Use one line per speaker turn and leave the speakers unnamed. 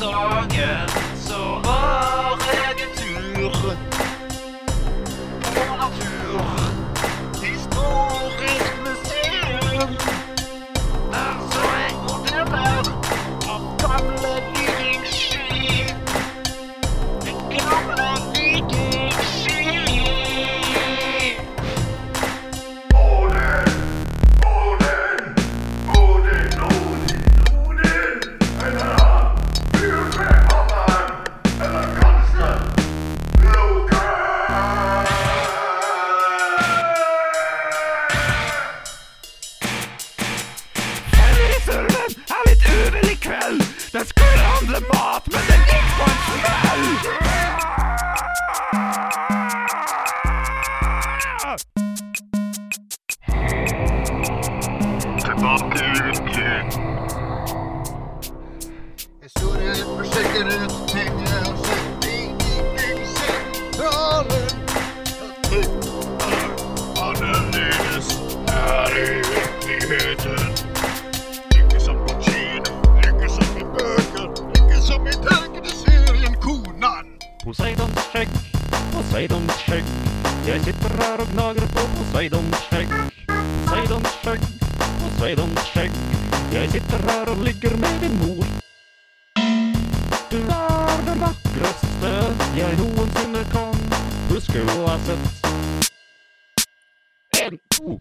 dagen, så bare en tur. heavily kill the skin but the moth with an equal smell. As soon as it's forsaken and it's taken Konan.
Poseidons skjegg, Poseidons skjegg. Jeg sitter her og gnager på Poseidons skjegg. Poseidons skjegg, Poseidons skjegg. Jeg sitter her og ligger med din mor. Du er det vakreste jeg noensinne kan huske å ha sett. En, to,